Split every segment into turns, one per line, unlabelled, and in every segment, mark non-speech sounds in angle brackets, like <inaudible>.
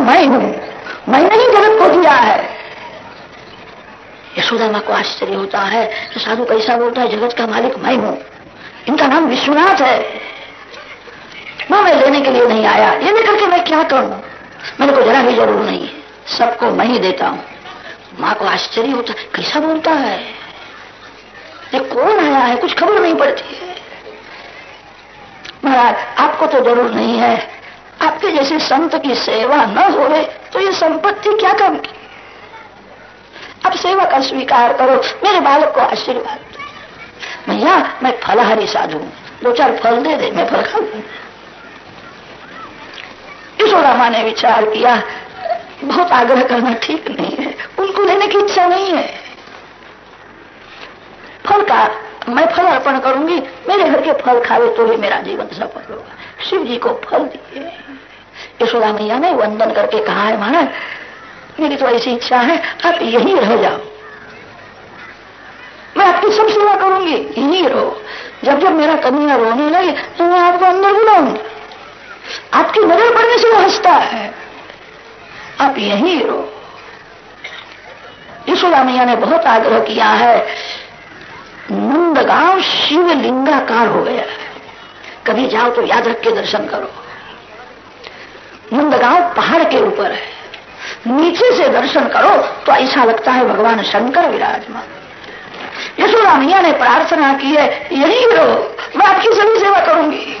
मैं हूँ। मैंने ही जगत को दिया है। यशोदा माँ को आश्चर्य होता है तो साधु कैसा बोलता है, जगत का मालिक मैं हूँ। इनका नाम विश्वनाथ है। माँ मैं लेने के लिए नहीं आया। ये लेकर मैं क्या करूँ? मेरे को जरा भी ज़रूर नहीं। है सबको मैं ही देता हूँ। माँ को आश्चर्य होता है कैसा बोलता है। ये कौन आया है? कुछ खबर नहीं पड़ती है। महाराज, आपको तो ज़रूर नहीं है। आपके जैसे संत की सेवा न हो तो ये संपत्ति क्या काम की? अब सेवा का स्वीकार करो, मेरे बालक को आशीर्वाद दो। भैया मैं फलहारी साधु हूँ। दो चार फल दे दे, मैं फल खा लू ने विचार किया, बहुत आग्रह करना ठीक नहीं है, उनको लेने की इच्छा नहीं है। फल का, मैं फल अर्पण करूँगी। मेरे घर के फल खावे तो ही मेरा जीवन सफल होगा। शिव जी को फल दिए। यशोदा मैया ने वंदन करके कहा है, महाराज, मेरी तो ऐसी इच्छा है, आप यही रह जाओ। मैं आपकी सब सेवा करूँगी, यही रहो। जब जब मेरा कन्या रोने लगे तो मैं आपको अंदर बुलाऊँगी। आपकी नज़र पड़ने से वो हंसता है। आप यही रहो। यशोदा मैया ने बहुत आग्रह किया है नंदगांव शिवलिंगाकार हो गया। है कभी जाओ तो याद रख के दर्शन करो। नंदगांव पहाड़ के ऊपर है। नीचे से दर्शन करो तो ऐसा लगता है भगवान शंकर विराजमान। यशोदा मैया ने प्रार्थना की है, यही रहो मैं आपकी सभी सेवा करूँगी।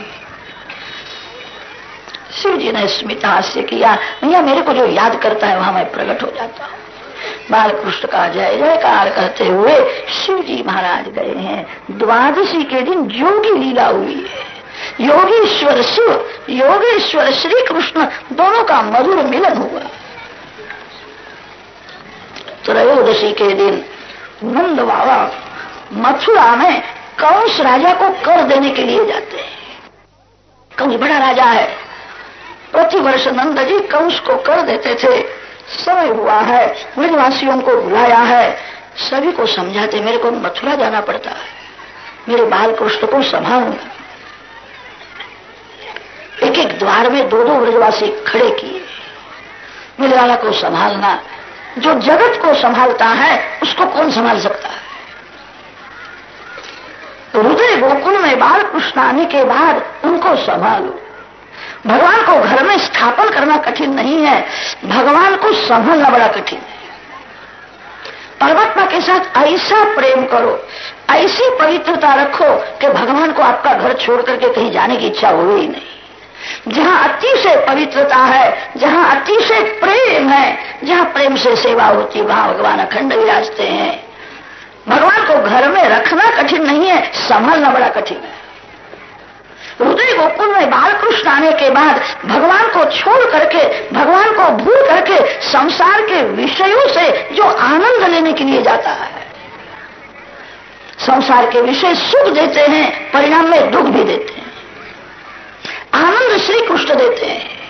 शिव जी ने स्मित हास्य किया। मैया मेरे को जो याद करता है, वहाँ मैं प्रकट हो जाता हूँ। बालकृष्ण का जय जयकार करते हुए शिव जी महाराज गए हैं। द्वादशी के दिन योगी लीला हुई है। योगेश्वर शिव, योगेश्वर श्री कृष्ण दोनों का मधुर मिलन हुआ। त्रयोदशी के दिन नंद बाबा मथुरा में कंस राजा को कर देने के लिए जाते हैं। कंस बड़ा राजा है। प्रतिवर्ष नंद जी कंस को कर देते थे। समय हुआ है। ब्रजवासियों को बुलाया है। सभी को समझाते, मेरे को मथुरा जाना पड़ता है। मेरे बाल कृष्ण को संभालना एक एक द्वार में दो दो ब्रजवासी खड़े किए। मेरे को संभालना, जो जगत को संभालता है, उसको कौन संभाल सकता है? हृदय गोकुल में बाल कृष्ण आने के बाद उनको संभालो। भगवान को घर में स्थापन करना कठिन नहीं है। भगवान को संभलना बड़ा कठिन है। परमात्मा के साथ ऐसा प्रेम करो, ऐसी पवित्रता रखो कि भगवान को आपका घर छोड़ करके कहीं जाने की इच्छा हो ही नहीं। जहाँ अतिशय पवित्रता है, जहाँ अतिशय प्रेम है, जहाँ प्रेम से सेवा होती वहाँ भगवान अखंड विराजते हैं। भगवान को घर में रखना कठिन नहीं है, संभालना बड़ा कठिन है। हृदय गोकुल में बालकृष्ण आने के बाद भगवान को छोड़ करके, भगवान को भूल करके संसार के विषयों से जो आनंद लेने के लिए जाता है। संसार के विषय सुख देते हैं, परिणाम में दुख भी देते हैं। आनंद श्री कृष्ण देते हैं।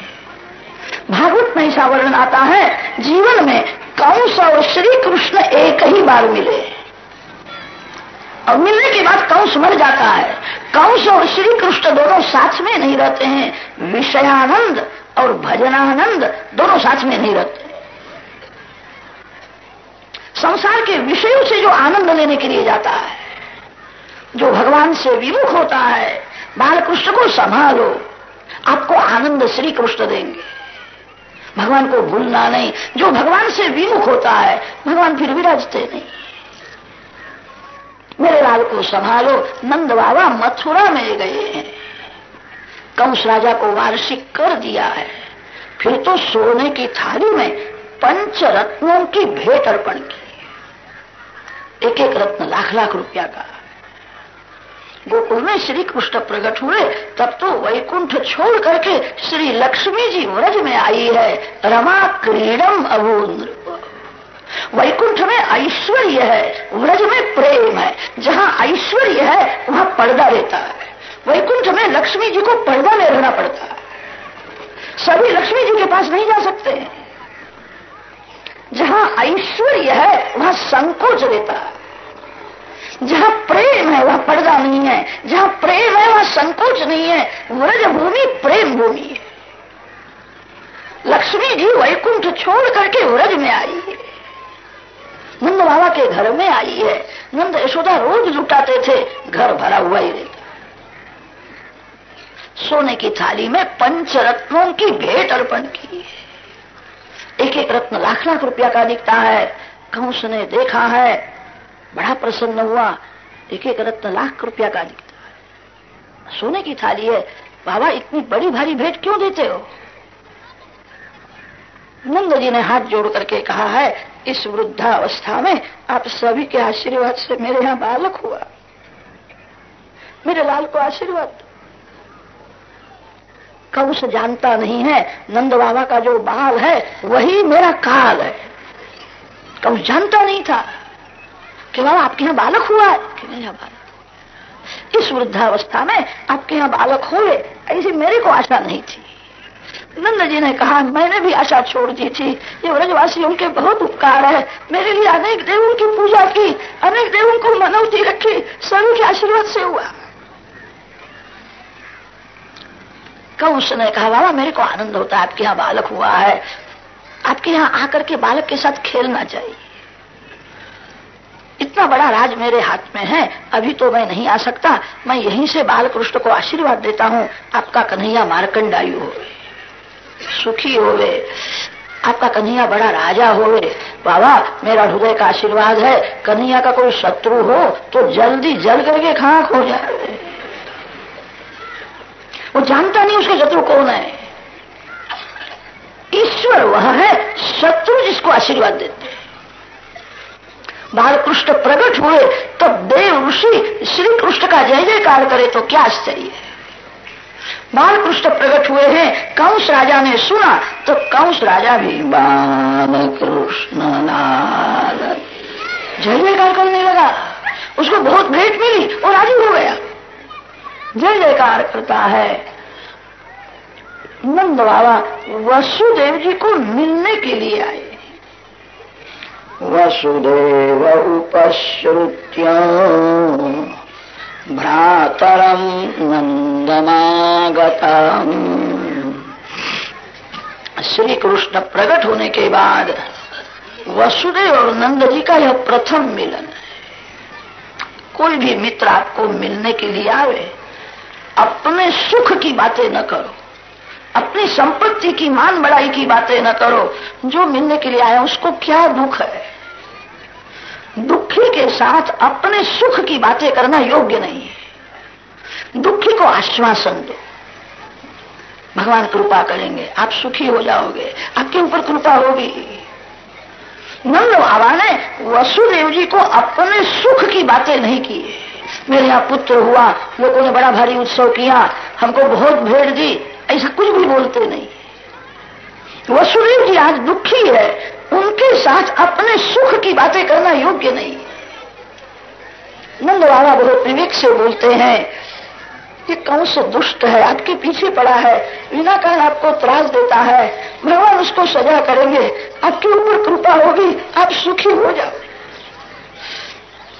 भागवत में ऐसा वर्णन आता है, जीवन में कंस और श्री कृष्ण एक ही बार मिले। और मिलने के बाद कंस मर जाता है। कंस और श्री कृष्ण दोनों साथ में नहीं रहते हैं। विषयानंद और भजनानंद दोनों साथ में नहीं रहते। संसार के विषयों से जो आनंद लेने के लिए जाता है, जो भगवान से विमुख होता है, बालकृष्ण को संभालो। आपको आनंद श्री कृष्ण देंगे। भगवान को भूलना नहीं। जो भगवान से विमुख होता है, भगवान फिर विराजते नहीं। मेरे लाल को संभालो नंद बाबा मथुरा में गए हैं। कंस राजा को वार्षिक कर दिया है। फिर तो सोने की थाली में पंच रत्नों की भेंट अर्पण की। एक एक रत्न लाख लाख रुपया का। गोकुल में श्री कृष्ण प्रकट हुए, तब तो वैकुंठ छोड़ करके श्री लक्ष्मी जी व्रज में आई है। रमा क्रीडम अभून्द्र वैकुंठ में ऐश्वर्य है, व्रज में प्रेम है। जहाँ ऐश्वर्य है, वहाँ पर्दा रहता है। वैकुंठ में लक्ष्मी जी को पर्दा में रहना पड़ता है। सभी लक्ष्मी जी के पास नहीं जा सकते। जहाँ ऐश्वर्य है, वहाँ संकोच रहता है। जहाँ प्रेम है, वहाँ पर्दा नहीं है। जहाँ प्रेम है, वहाँ संकोच नहीं है। व्रज भूमि, प्रेम भूमि है। लक्ष्मी जी वैकुंठ छोड़ करके व्रज में आई है। नंद बाबा के घर में आई है। नंद यशोदा रोज लुटाते थे। घर भरा हुआ ही रहता। सोने की थाली में पंच रत्नों की भेंट अर्पण की एक एक रत्न लाख लाख रुपया का दिखता है। कंस ने देखा है। बड़ा प्रसन्न हुआ। एक एक रत्न लाख रुपया का दिखता है। सोने की थाली है। बाबा, इतनी बड़ी भारी भेंट क्यों देते हो? नंद जी ने हाथ जोड़ करके कहा है इस वृद्धावस्था में आप सभी के आशीर्वाद से मेरे यहाँ बालक हुआ। मेरे लाल को आशीर्वाद कंस जानता नहीं है नंद बाबा का जो बाल है वही मेरा काल है। कंस जानता नहीं था कि बाबा आपके यहाँ बालक हुआ है। कि मेरे यहाँ बालक इस वृद्धावस्था में आपके यहाँ बालक हुए ऐसी मेरे को आशा नहीं थी। नंद जी ने कहा, मैंने भी आशा छोड़ दी थी। ये व्रजवासियों के बहुत उपकार है। मेरे लिए अनेक देवों की पूजा की, अनेक देवों को मनौती रखी सभी के आशीर्वाद से हुआ। कंस ने कहा, बाबा, मेरे को आनंद होता है। आपके यहाँ बालक हुआ है। आपके यहाँ आकर के बालक के साथ खेलना चाहिए। इतना बड़ा राज मेरे हाथ में है। अभी तो मैं नहीं आ सकता। मैं यहीं से बालकृष्ण को आशीर्वाद देता हूँ। आपका कन्हैया मारकंडायु हो सुखी होवे। आपका कन्हैया बड़ा राजा होवे। बाबा, मेरा हृदय का आशीर्वाद है। कन्हैया का कोई शत्रु हो तो जल्दी जल करके खाक हो जाए। वो जानता नहीं उसके शत्रु कौन है। ईश्वर वह है, शत्रु जिसको आशीर्वाद देते बालकृष्ण प्रकट हुए, तब देव ऋषि श्री कृष्ण का जय जयकार करे तो क्या आश्चर्य है। बालकृष्ण प्रकट हुए हैं। कंस राजा ने सुना तो कंस राजा भी बाल कृष्ण लाल जय जयकार करने लगा। उसको बहुत भेंट मिली और राज़ी हो गया। जय जयकार करता है। नंद बाबा वसुदेव जी को मिलने के लिए आए। वसुदेव उपश्रुत्या। भ्रातरम नंदमागता श्री कृष्ण प्रकट होने के बाद वसुदेव और नंद जी का यह प्रथम मिलन है। कोई भी मित्र आपको मिलने के लिए आवे, अपने सुख की बातें न करो, अपनी संपत्ति की मान बढ़ाई की बातें न करो, जो मिलने के लिए आया उसको क्या दुख है? दुखी के साथ अपने सुख की बातें करना योग्य नहीं है। दुखी को आश्वासन दो। भगवान कृपा करेंगे, आप सुखी हो जाओगे, आपके ऊपर कृपा होगी। नंद बाबा ने वसुदेव जी को अपने सुख की बातें नहीं की मेरे यहाँ पुत्र हुआ, लोगों ने बड़ा भारी उत्सव किया, हमको बहुत भेड़ दी, ऐसा कुछ भी बोलते नहीं। वसुदेव जी आज दुखी है उनके साथ अपने सुख की बातें करना योग्य नहीं। नंद बाबा बहुत विवेक से बोलते हैं कि कौन से दुष्ट है? आपके पीछे पड़ा है। बिना कारण आपको त्रास देता है। भगवान उसको सजा करेंगे। आपके ऊपर कृपा होगी। आप सुखी हो जाओ।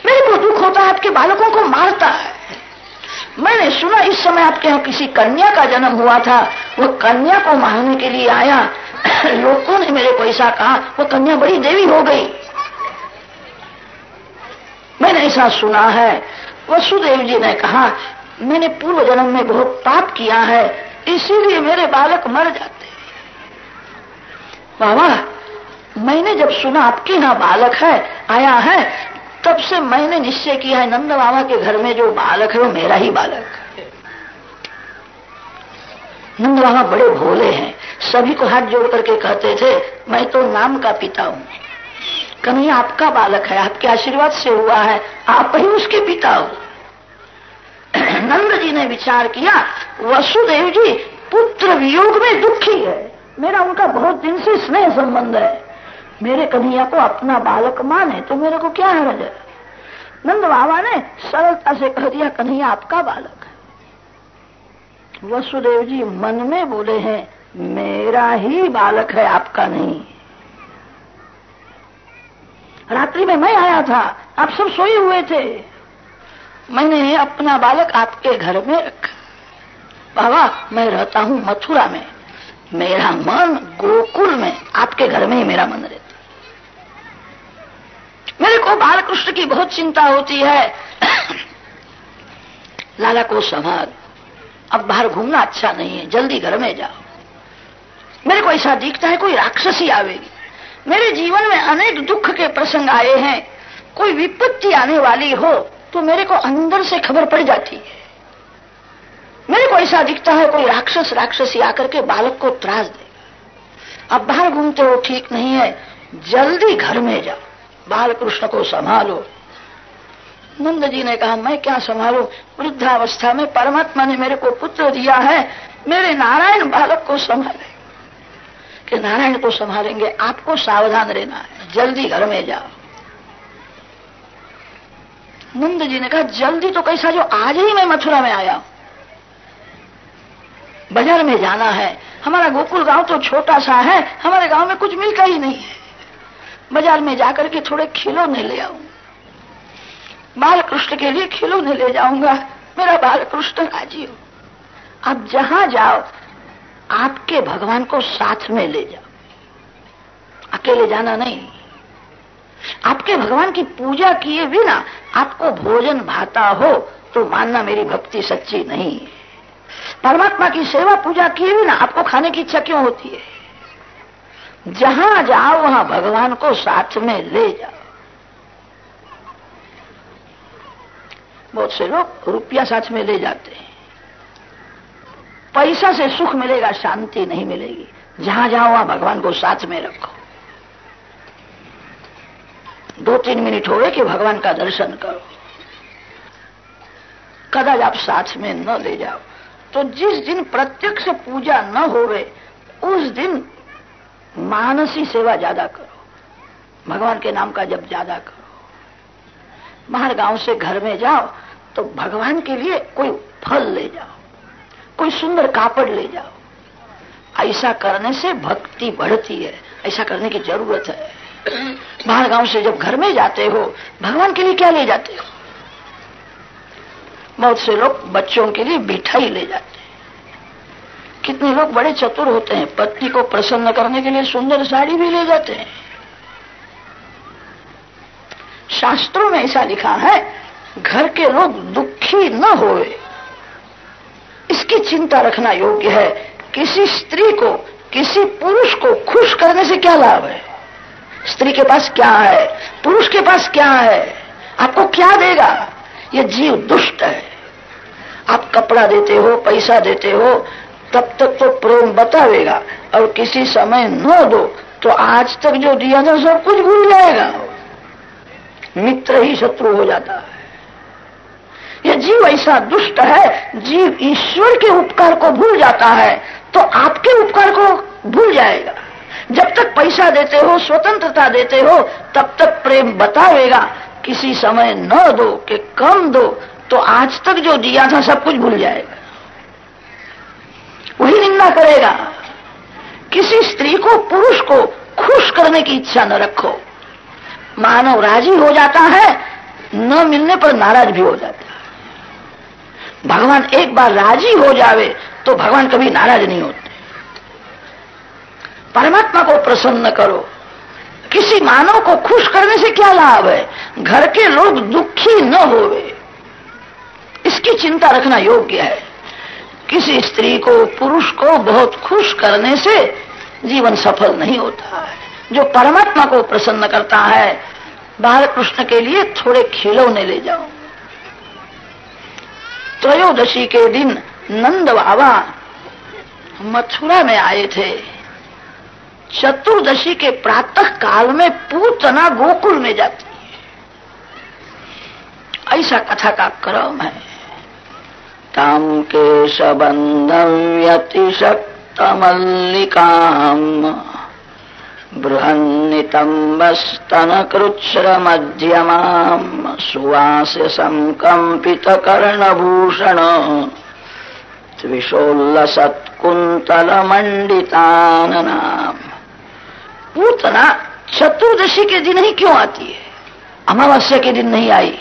मेरे को दुख होता है, आपके बालकों को मारता है। मैंने सुना इस समय आपके यहाँ किसी कन्या का जन्म हुआ था। वो कन्या को मारने के लिए आया। <coughs> लोगों ने मेरे को ऐसा कहा, वो कन्या बड़ी देवी हो गई। मैंने ऐसा सुना है। वसुदेव जी ने कहा, मैंने पूर्व जन्म में बहुत पाप किया है, इसीलिए मेरे बालक मर जाते बाबा, मैंने जब सुना आपके यहाँ बालक है, आया है, तब से मैंने निश्चय किया है, नंद बाबा के घर में जो बालक है, वो मेरा ही बालक नंद बाबा बड़े भोले हैं। सभी को हाथ जोड़ करके कहते थे, मैं तो नाम का पिता हूँ। कन्हैया, आपका बालक है, आपके आशीर्वाद से हुआ है। आप ही उसके पिता हो। नंद जी ने विचार किया, वसुदेव जी, पुत्र वियोग में दुखी है। मेरा उनका बहुत दिन से स्नेह संबंध है। मेरे कन्हैया को अपना बालक माने तो मेरे को क्या हरज है? नंद बाबा ने सरलता से कह दिया, कन्हैया, आपका बालक है। वसुदेव जी मन में बोले हैं, मेरा ही बालक है, आपका नहीं। रात्रि में मैं आया था, आप सब सोए हुए थे। मैंने अपना बालक आपके घर में रखा। बाबा, मैं रहता हूँ मथुरा में। मेरा मन गोकुल में, आपके घर में ही मेरा मन रहता। मेरे को बालकृष्ण की बहुत चिंता होती है। <coughs> लाला को संभाल। अब बाहर घूमना अच्छा नहीं है, जल्दी घर में जाओ। मेरे को ऐसा दिखता है, कोई राक्षसी आवेगी। मेरे जीवन में अनेक दुख के प्रसंग आए हैं। कोई विपत्ति आने वाली हो तो मेरे को अंदर से खबर पड़ जाती है। मेरे को ऐसा दिखता है, कोई राक्षस, राक्षसी आकर के बालक को त्रास देगा। अब बाहर घूमते हो ठीक नहीं है, जल्दी घर में जाओ। बाल कृष्ण को संभालो। नंद जी ने कहा, मैं क्या संभालू? वृद्धावस्था में परमात्मा ने मेरे को पुत्र दिया है। मेरे नारायण बालक को संभाले। कि नारायण को संभालेंगे, आपको सावधान रहना है। जल्दी घर में जाओ। नंद जी ने कहा, जल्दी तो कैसा जो आज ही मैं मथुरा में आया बाज़ार में जाना है। हमारा गोकुल गाँव तो छोटा सा है। हमारे गाँव में कुछ मिलता ही नहीं है। बाज़ार में जाकर के थोड़े खिलौने ले आऊँगा बाल कृष्ण के लिए खिलौने ले जाऊँगा। मेरा बाल कृष्ण राज़ी हो। अब जहाँ जाओ, आपके भगवान को साथ में ले जाओ। अकेले जाना नहीं। आपके भगवान की पूजा किए बिना आपको भोजन भाता हो तो मानना मेरी भक्ति सच्ची नहीं। परमात्मा की सेवा पूजा किए बिना आपको खाने की इच्छा क्यों होती है? जहाँ जाओ, वहाँ भगवान को साथ में ले जाओ। बहुत से लोग रुपया साथ में ले जाते हैं। पैसा से सुख मिलेगा, शांति नहीं मिलेगी। जहाँ जाओ वहाँ भगवान को साथ में रखो। दो तीन मिनट हो गए कि भगवान का दर्शन करो। कदाच आप साथ में न ले जाओ। तो जिस दिन प्रत्यक्ष पूजा न होवे, उस दिन मानसी सेवा ज़्यादा करो। भगवान के नाम का जब ज़्यादा करो। बाहर गाँव से घर में जाओ तो भगवान के लिए कोई फल ले जाओ, कोई सुंदर कापड़ ले जाओ। ऐसा करने से भक्ति बढ़ती है, ऐसा करने की ज़रूरत है। बाहर गाँव से जब घर में जाते हो, भगवान के लिए क्या ले जाते हो? बहुत से लोग बच्चों के लिए मिठाई ले जाते हैं। कितने लोग बड़े चतुर होते हैं, पत्नी को प्रसन्न करने के लिए सुंदर साड़ी भी ले जाते हैं। शास्त्रों में ऐसा लिखा है, घर के लोग दुखी न होए। इसकी चिंता रखना योग्य है, किसी स्त्री को, किसी पुरुष को खुश करने से क्या लाभ है? स्त्री के पास क्या है? पुरुष के पास क्या है? आपको क्या देगा? ये जीव दुष्ट है। आप कपड़ा देते हो, पैसा देते हो, तब तक तो प्रेम बतावेगा, और किसी समय न दो तो आज तक जो दिया था सब कुछ भूल जाएगा। मित्र ही शत्रु हो जाता है। यह जीव ऐसा दुष्ट है, जीव ईश्वर के उपकार को भूल जाता है तो आपके उपकार को भूल जाएगा। जब तक पैसा देते हो, स्वतंत्रता देते हो, तब तक प्रेम बतावेगा, किसी समय न दो कि कम दो तो आज तक जो दिया था, सब कुछ भूल जाएगा। वही निंदा करेगा, किसी स्त्री को, पुरुष को खुश करने की इच्छा न रखो। मानव राज़ी हो जाता है, न मिलने पर नाराज़ भी हो जाता है। भगवान एक बार राज़ी हो जावे तो भगवान कभी नाराज़ नहीं होते। परमात्मा को प्रसन्न करो। किसी मानव को खुश करने से क्या लाभ है? घर के लोग दुखी न होवे। इसकी चिंता रखना योग्य है। किसी स्त्री को, पुरुष को बहुत खुश करने से जीवन सफल नहीं होता है। जो परमात्मा को प्रसन्न करता है बाल कृष्ण के लिए थोड़े खिलौने ले जाओ। त्रयोदशी के दिन नंद बाबा मथुरा में आए थे। चतुर्दशी के प्रातः काल में पूतना गोकुल में जाती है। ऐसा कथा का क्रम है। तम के सबंधम व्यतिशक्तमल्लिकाम बृहन्नितम्बस्तनकृच्छ्रमध्यमाम् सुवास्य सङ्कम्पितकर्णभूषण त्रिशोल्लसत्कुन्तलमण्डिताननाम् पूतना चतुर्दशी के दिन ही क्यों आती है? अमावस्या के दिन नहीं आई,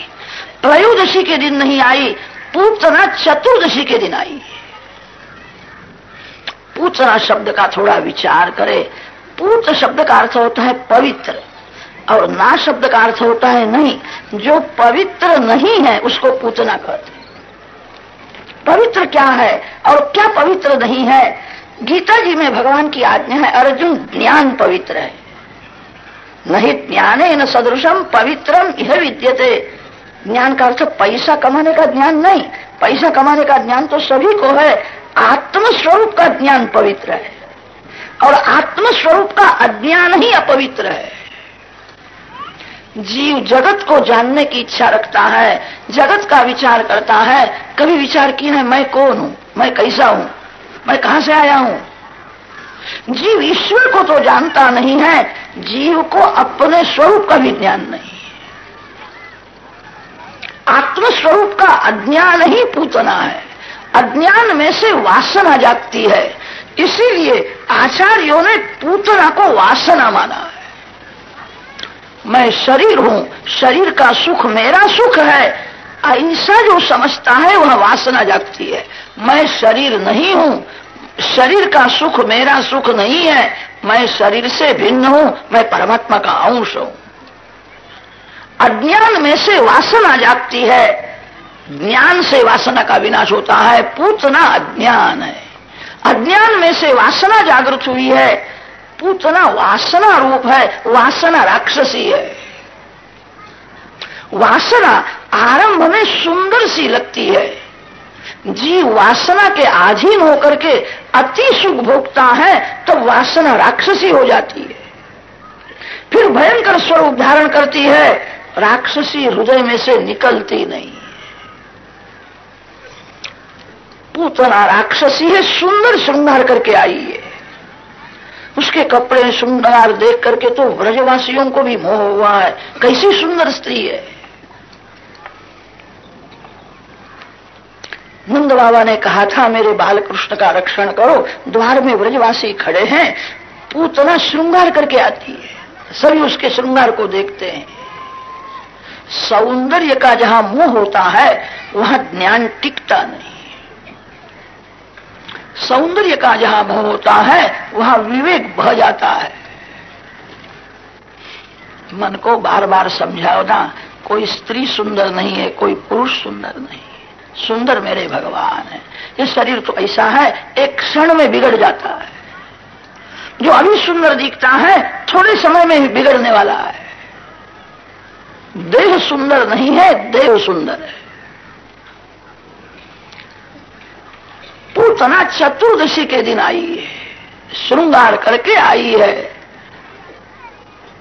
त्रयोदशी के दिन नहीं आई, पूतना चतुर्दशी के दिन आई। पूतना शब्द का थोड़ा विचार करे पूत शब्द का अर्थ होता है पवित्र। और ना शब्द का अर्थ होता है नहीं, जो पवित्र नहीं है, उसको पूतना कहते पवित्र क्या है और क्या पवित्र नहीं है? गीता जी में भगवान की आज्ञा है, अर्जुन ज्ञान पवित्र है। नहीं ज्ञाने न सदृशम पवित्रम यह विद्यते। ज्ञान का अर्थ पैसा कमाने का ज्ञान नहीं। पैसा कमाने का ज्ञान तो सभी को है। आत्म स्वरूप का ज्ञान पवित्र है। और आत्म स्वरूप का अज्ञान ही अपवित्र है। जीव जगत को जानने की इच्छा रखता है, जगत का विचार करता है। कभी विचार किया है, मैं कौन हूँ? मैं कैसा हूँ? मैं कहाँ से आया हूँ? जीव ईश्वर को तो जानता नहीं है, जीव को अपने स्वरूप का भी ज्ञान नहीं आत्म स्वरूप का अज्ञान ही पूतना है। अज्ञान में से वासना जागती है। इसीलिए आचार्यों ने पूतना को वासना माना है। मैं शरीर हूँ, शरीर का सुख मेरा सुख है। ऐसा जो समझता है, वह वासना जागती है। मैं शरीर नहीं हूँ, शरीर का सुख मेरा सुख नहीं है। मैं शरीर से भिन्न हूँ, मैं परमात्मा का अंश हूँ। अज्ञान में से वासना जागती है। ज्ञान से वासना का विनाश होता है। पूतना अज्ञान है। अज्ञान में से वासना जागृत हुई है। पूतना वासना रूप है, वासना राक्षसी है। वासना आरंभ में सुंदर सी लगती है। जीव वासना के अधीन होकर के अति सुख भोगता है तो वासना राक्षसी हो जाती है। फिर भयंकर स्वरूप धारण करती है, राक्षसी हृदय में से निकलती नहीं। पूतना राक्षसी है, सुंदर श्रृंगार करके आई है। उसके कपड़े श्रृंगार देख करके तो ब्रजवासियों को भी मोह हुआ है। कैसी सुंदर स्त्री है। नंद बाबा ने कहा था, मेरे बाल कृष्ण का रक्षण करो, द्वार में ब्रजवासी खड़े हैं पूतना श्रृंगार करके आती है। सभी उसके श्रृंगार को देखते हैं। सौंदर्य का जहाँ मुँह होता है, वहाँ ज्ञान टिकता नहीं। सौंदर्य का जहाँ मोह होता है, वहाँ विवेक बह जाता है। मन को बार बार समझाओ ना, कोई स्त्री सुंदर नहीं है, कोई पुरुष सुंदर नहीं है। सुंदर मेरे भगवान है। ये शरीर तो ऐसा है, एक क्षण में बिगड़ जाता है। जो अभी सुंदर दिखता है, थोड़े समय में ही बिगड़ने वाला है। देह सुंदर नहीं है, देह सुंदर है। पूतना चतुर्दशी के दिन आई है। श्रृंगार करके आई है।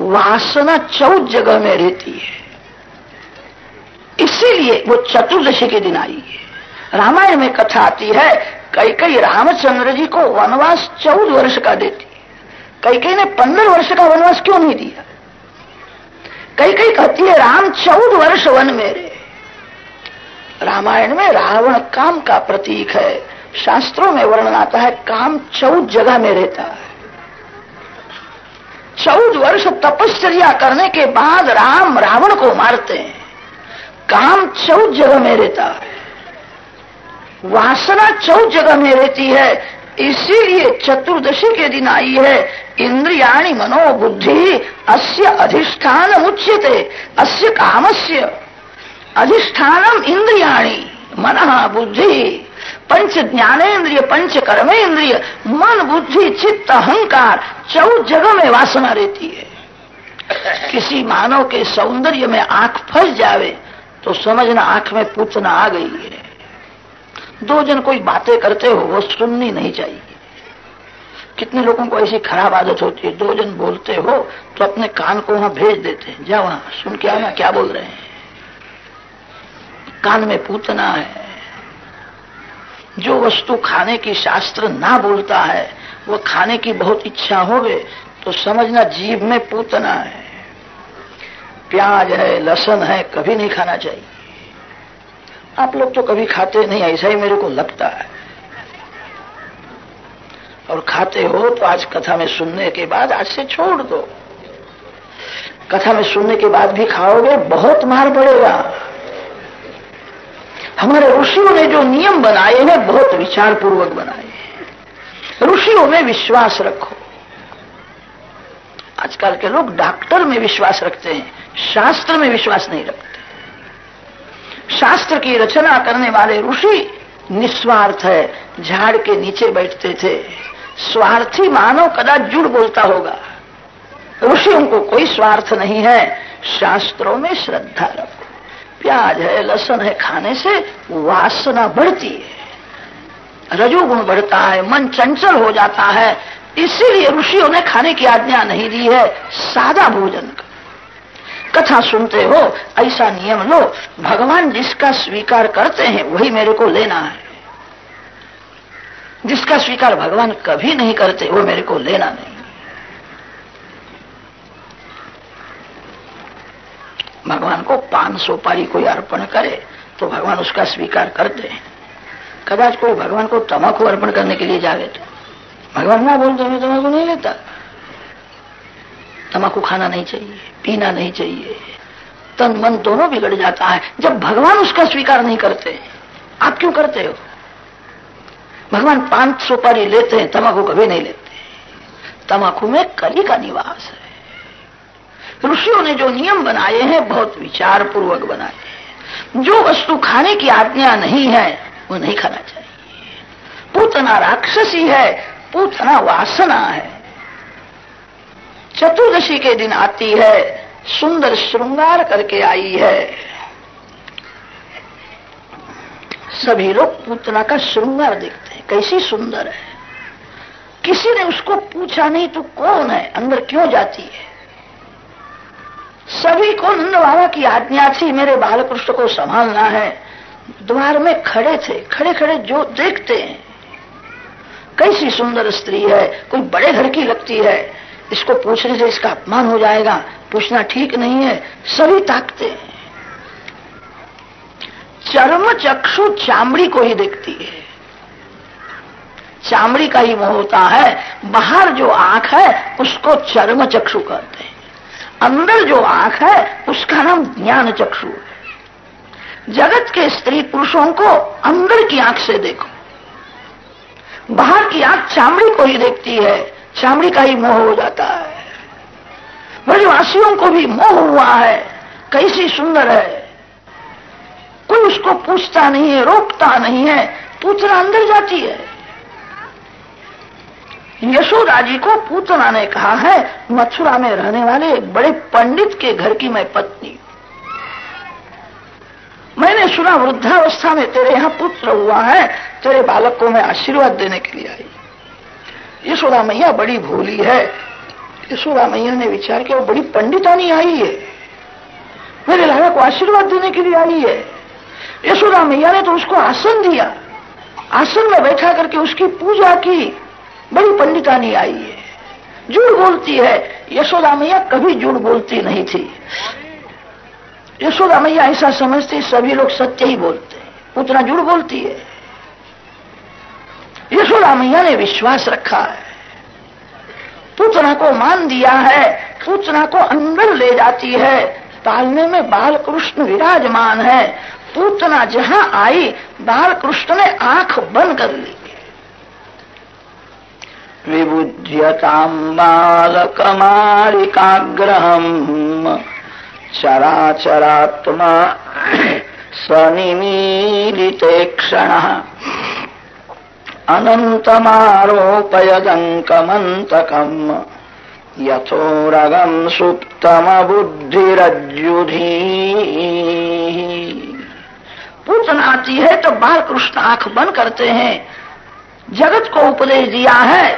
वासना चौथ जगह में रहती है। इसीलिए वो चतुर्दशी के दिन आई है। रामायण में कथा आती है कई कई रामचंद्र जी को वनवास चौदह वर्ष का देती कई कई ने पंद्रह वर्ष का वनवास क्यों नहीं दिया? कई कई कहती है, राम चौदह वर्ष वन मेरे रामायण में रावण काम का प्रतीक है। शास्त्रों में वर्णन आता है, काम चौदह जगह में रहता है। चौदह वर्ष तपश्चर्या करने के बाद राम रावण को मारते हैं। काम चौदह जगह में रहता है। वासना चौदह जगह में रहती है, इसीलिए चतुर्दशी के दिन आई है, इंद्रियाणी मनोबुद्धि अस्य अधिष्ठान उच्यते, अस्य कामस्य। अधिष्ठानम इंद्रियाणी, मन बुद्धि। पंच ज्ञानेन्द्रिय पंच कर्मेंद्रिय मन, बुद्धि, चित्त, अहंकार चौदह जगह में वासना रहती है। किसी मानव के सौंदर्य में आँख फंस जावे तो समझना आँख में पूछना आ गई है। दो जन कोई बातें करते हो, वो सुननी नहीं चाहिए। कितने लोगों को ऐसी खराब आदत होती है, दो जन बोलते हो तो अपने कान को वहाँ भेज देते हैं। जा वहाँ, सुन के आना क्या बोल रहे हैं? कान में पूतना है। जो वस्तु खाने की शास्त्र ना बोलता है, वो खाने की बहुत इच्छा हो गए तो समझना जीव में पूतना है। प्याज है लसन है, कभी नहीं खाना चाहिए। आप लोग तो कभी खाते नहीं, ऐसा ही मेरे को लगता है। और खाते हो तो आज कथा में सुनने के बाद आज से छोड़ दो। कथा में सुनने के बाद भी खाओगे, बहुत मार पड़ेगा। हमारे ऋषियों ने जो नियम बनाए हैं, बहुत विचार पूर्वक बनाए हैं। ऋषियों में विश्वास रखो। आजकल के लोग डॉक्टर में विश्वास रखते हैं, शास्त्र में विश्वास नहीं रखते। शास्त्र की रचना करने वाले ऋषि निस्वार्थ है, झाड़ के नीचे बैठते थे। स्वार्थी मानव कदाच जुड़ बोलता होगा। ऋषियों को कोई स्वार्थ नहीं है, शास्त्रों में श्रद्धा रखो। प्याज है, लसन है खाने से वासना बढ़ती है। रजोगुण बढ़ता है, मन चंचल हो जाता है। इसीलिए ऋषियों ने खाने की आज्ञा नहीं दी है, सादा भोजन का। कथा सुनते हो, ऐसा नियम लो, भगवान जिसका स्वीकार करते हैं, वही मेरे को लेना है। जिसका स्वीकार भगवान कभी नहीं करते, वो मेरे को लेना नहीं। भगवान को पान सोपारी कोई अर्पण करे तो भगवान उसका स्वीकार करते हैं कदाच कोई भगवान को तमाकू अर्पण करने के लिए जावे तो। भगवान ना बोलते मैं तमाकू नहीं लेता। तमाकू खाना नहीं चाहिए, पीना नहीं चाहिए। तन मन दोनों बिगड़ जाता है, जब भगवान उसका स्वीकार नहीं करते। आप क्यों करते हो? भगवान पाँच सुपारी लेते हैं, तमाकू कभी नहीं लेते। तमाकू में कली का निवास है। ऋषियों ने जो नियम बनाए हैं, बहुत विचार पूर्वक बनाए हैं। जो वस्तु खाने की आज्ञा नहीं है, वो नहीं खाना चाहिए। पूतना राक्षसी है, पूतना वासना है। चतुर्दशी के दिन आती है, सुंदर श्रृंगार करके आई है। सभी लोग पूतना का श्रृंगार देखते हैं, कैसी सुंदर है। किसी ने उसको पूछा, नहीं तो कौन है? अंदर क्यों जाती है? सभी को नंद बाबा की आज्ञा थी, मेरे बालकृष्ण को संभालना है। द्वार में खड़े थे खड़े खड़े जो देखते हैं। कैसी सुंदर स्त्री है, कोई बड़े घर की लगती है। इसको पूछने से इसका अपमान हो जाएगा, पूछना ठीक नहीं है, सभी ताकते हैं। चर्म चक्षु चामड़ी को ही देखती है। चामड़ी का ही मोह होता है, बाहर जो आँख है, उसको चर्म चक्षु कहते हैं। अंदर जो आँख है, उसका नाम ज्ञान चक्षु है। जगत के स्त्री पुरुषों को अंदर की आँख से देखो। बाहर की आँख चामड़ी को ही देखती है, चामड़ी का ही मोह हो जाता है। ब्रजवासियों को भी मोह हुआ है, कैसी सुंदर है। कोई उसको पूछता नहीं है, रोकता नहीं है पूछना अंदर जाती है। यशोदा जी को पूतना ने कहा, है, मथुरा में रहने वाले एक बड़े पंडित के घर की मैं पत्नी मैंने सुना वृद्धावस्था में तेरे यहाँ पुत्र हुआ है, तेरे बालक को मैं आशीर्वाद देने के लिए आई। यशोदा मैया बड़ी भोली है। यशोदा मैया ने विचार किया, वो बड़ी पंडितानी आई है। मेरे लाला को आशीर्वाद देने के लिए आई है। यशोदा मैया ने तो उसको आसन दिया। आसन में बैठा करके उसकी पूजा की। बड़ी पंडितानी आई है। झूठ बोलती है। यशोदा मैया कभी झूठ बोलती नहीं थी। यशोदा मैया ऐसा समझती, सभी लोग सत्य ही बोलते उतना झूठ बोलती है। यशोदा मैया ने विश्वास रखा है। पूतना को मान दिया है। पूतना को अंदर ले जाती है। तालने में बाल कृष्ण विराजमान है। पूतना जहाँ आई बाल कृष्ण ने आँख बंद कर ली। विबुध्यताम् बालकमालिकाग्रहम् चराचरात्मा <clears throat> सनिमीलिते क्षणः। अनन्तमारोपयदङ्कमन्तकम् यथोरगम् सुप्तमबुद्धिरज्जुधी। पूतना आती है तो बाल कृष्ण आँख बंद करते हैं। जगत को उपदेश दिया है।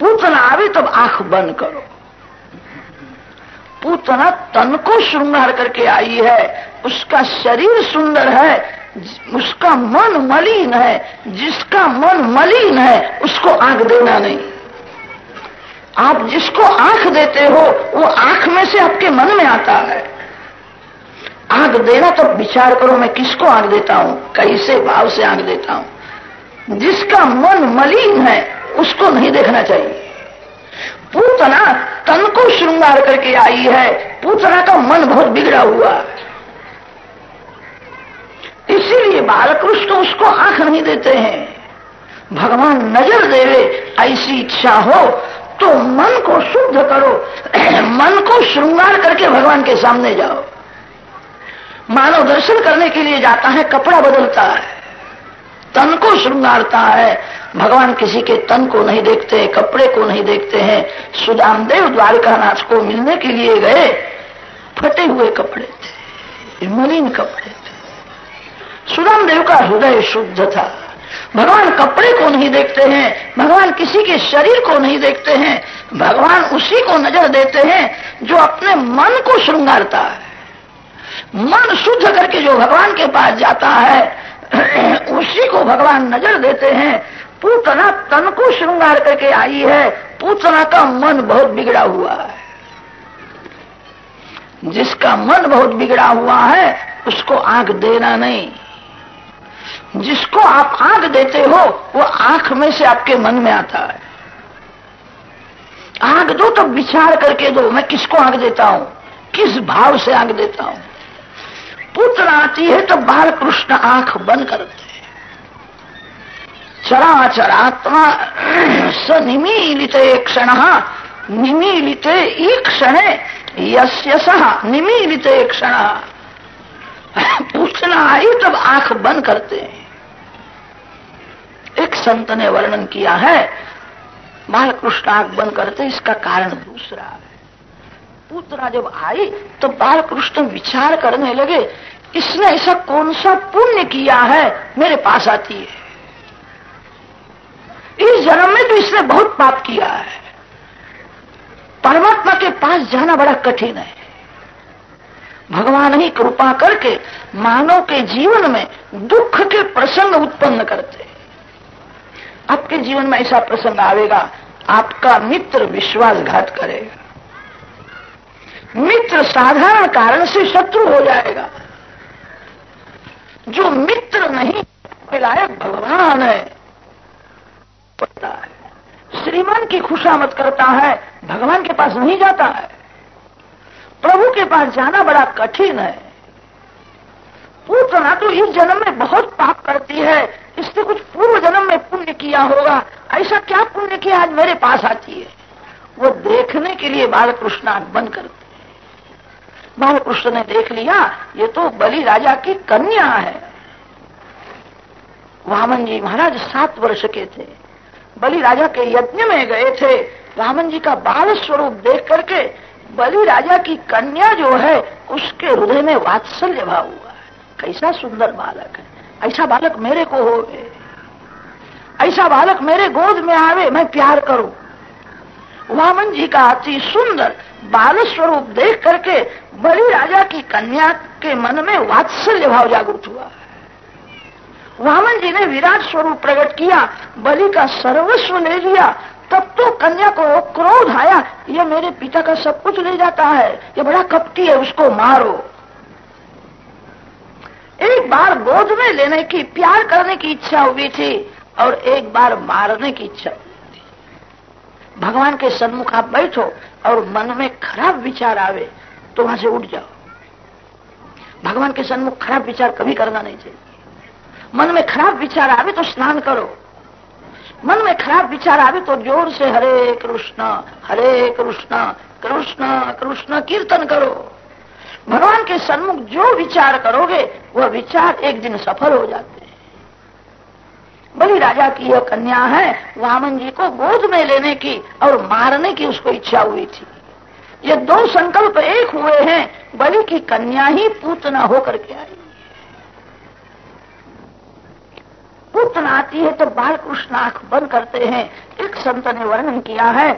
पूतना आवे तब आँख बंद करो। पूतना तन को श्रृंगार करके आई है। उसका शरीर सुंदर है। उसका मन मलिन है। जिसका मन मलिन है, उसको आँख देना नहीं। आप जिसको आँख देते हो, वो आँख में से आपके मन में आता है। आँख देना तो विचार करो, मैं किसको आँख देता हूँ? कैसे भाव से आँख देता हूँ? जिसका मन मलिन है, उसको नहीं देखना चाहिए। पूतना तन को श्रृंगार करके आई है, पूतना का मन बहुत बिगड़ा हुआ। इसीलिए बालकृष्ण उसको आँख नहीं देते हैं। भगवान नज़र देवे, ऐसी इच्छा हो तो मन को शुद्ध करो। <clears throat> मन को श्रृंगार करके भगवान के सामने जाओ। मानव दर्शन करने के लिए जाता है, कपड़ा बदलता है, तन को श्रृंगारता है। भगवान किसी के तन को नहीं देखते, कपड़े को नहीं देखते हैं। सुदामदेव द्वारकानाथ को मिलने के लिए गए, फटे हुए कपड़े थे मलिन कपड़े थे। सुदामदेव का हृदय शुद्ध था। भगवान कपड़े को नहीं देखते हैं, भगवान किसी के शरीर को नहीं देखते हैं, भगवान उसी को नज़र देते हैं जो अपने मन को श्रृंगारता है। मन शुद्ध करके जो भगवान के पास जाता है, <clears throat> उसी को भगवान नज़र देते हैं। पूतना तन को श्रृंगार करके आई है, पूतना का मन बहुत बिगड़ा हुआ है। जिसका मन बहुत बिगड़ा हुआ है, उसको आँख देना नहीं। जिसको आप आँख देते हो, वो आँख में से आपके मन में आता है। आँख दो तो विचार करके दो, मैं किसको आँख देता हूँ? किस भाव से आँख देता हूँ? पुत्र आती है तो बाल कृष्ण आँख बंद करते चराचरात्मा स निमीलित क्षण निमीलित क्षण, यस्य सह निमीलित क्षण। पूछना आई तब आँख बंद करते हैं। एक संत ने वर्णन किया है, बालकृष्ण आँख बंद करते, इसका कारण दूसरा है। पूतना जब आई तो बालकृष्ण विचार करने लगे इसने ऐसा कौन सा पुण्य किया है? मेरे पास आती है। इस जन्म में तो इसने बहुत पाप किया है। परमात्मा के पास जाना बड़ा कठिन है। भगवान ही कृपा करके मानव के जीवन में दुख के प्रसंग उत्पन्न करते आपके जीवन में ऐसा प्रसंग आवेगा, आपका मित्र विश्वासघात करेगा। मित्र साधारण कारण से शत्रु हो जाएगा। जो मित्र नहीं मिलाए भगवान है। पता है, श्रीमान की खुशामत करता है, भगवान के पास नहीं जाता है। प्रभु के पास जाना बड़ा कठिन है। पूतना तो इस जन्म में बहुत पाप करती है, इसने कुछ पूर्व जन्म में पुण्य किया होगा, ऐसा क्या पुण्य किया आज मेरे पास आती है? वो देखने के लिए बालकृष्ण आँख बंद करते बालकृष्ण ने देख लिया, ये तो बलि राजा की कन्या है। वामन जी महाराज सात वर्ष के थे। बलि राजा के यज्ञ में गए थे। वामन जी का बाल स्वरूप देख करके बलि राजा की कन्या जो है, उसके हृदय में वात्सल्य भाव हुआ है। कैसा सुंदर बालक है। ऐसा बालक मेरे को हो ऐसा बालक मेरे गोद में आवे, मैं प्यार करूँ। वामन जी का अति सुंदर बाल स्वरूप देख करके बलि राजा की कन्या के मन में वात्सल्य भाव जागृत हुआ। वामन जी ने विराट स्वरूप प्रकट किया, बलि का सर्वस्व ले लिया, तब तो कन्या को क्रोध आया, ये मेरे पिता का सब कुछ ले जाता है, ये बड़ा कपटी है, उसको मारो। एक बार गोद में लेने की, प्यार करने की इच्छा हुई थी, और एक बार मारने की इच्छा भगवान के सन्मुख आप बैठो और मन में खराब विचार आवे तो वहाँ से उठ जाओ। भगवान के सन्मुख खराब विचार कभी करना नहीं चाहिए। मन में खराब विचार आवे तो स्नान करो। मन में खराब विचार आवे तो ज़ोर से हरे कृष्ण हरे कृष्ण कृष्ण कृष्ण कीर्तन करो। भगवान के सन्मुख जो विचार करोगे, वह विचार एक दिन सफल हो जाते। बलि राजा की यह कन्या है, वामन जी को गोद में लेने की और मारने की उसको इच्छा हुई थी। ये दो संकल्प एक हुए हैं, बलि की कन्या ही पूतना होकर के आई। पूतना आती है तो बाल कृष्ण आँख बंद करते हैं, एक संत ने वर्णन किया है